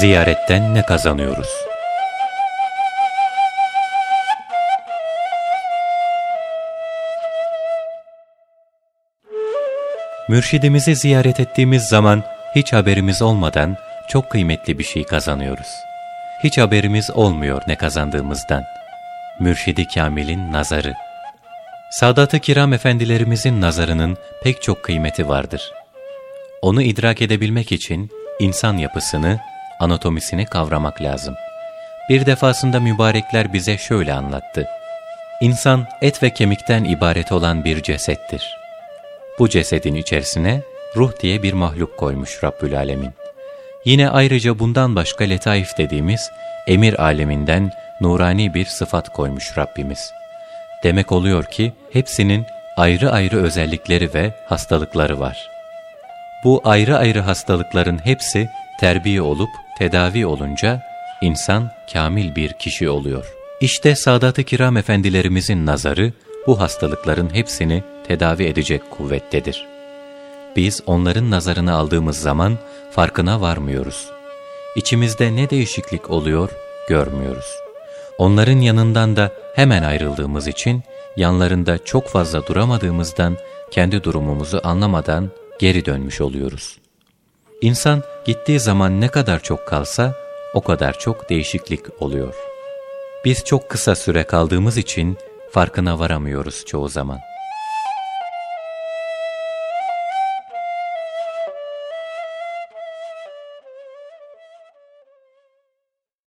Ziyaretten ne kazanıyoruz? Mürşidimizi ziyaret ettiğimiz zaman hiç haberimiz olmadan çok kıymetli bir şey kazanıyoruz. Hiç haberimiz olmuyor ne kazandığımızdan. Mürşidi Kamil'in nazarı. Sadat-ı Kiram efendilerimizin nazarının pek çok kıymeti vardır. Onu idrak edebilmek için insan yapısını, anatomisini kavramak lazım. Bir defasında mübarekler bize şöyle anlattı. İnsan et ve kemikten ibaret olan bir cesettir. Bu cesedin içerisine ruh diye bir mahluk koymuş Rabbül Alemin. Yine ayrıca bundan başka letaif dediğimiz emir aleminden nurani bir sıfat koymuş Rabbimiz. Demek oluyor ki hepsinin ayrı ayrı özellikleri ve hastalıkları var. Bu ayrı ayrı hastalıkların hepsi terbiye olup tedavi olunca insan kamil bir kişi oluyor. İşte Sadat-ı Kiram efendilerimizin nazarı bu hastalıkların hepsini tedavi edecek kuvvettedir. Biz onların nazarını aldığımız zaman farkına varmıyoruz. İçimizde ne değişiklik oluyor görmüyoruz. Onların yanından da hemen ayrıldığımız için yanlarında çok fazla duramadığımızdan kendi durumumuzu anlamadan geri dönmüş oluyoruz. İnsan gittiği zaman ne kadar çok kalsa o kadar çok değişiklik oluyor. Biz çok kısa süre kaldığımız için farkına varamıyoruz çoğu zaman.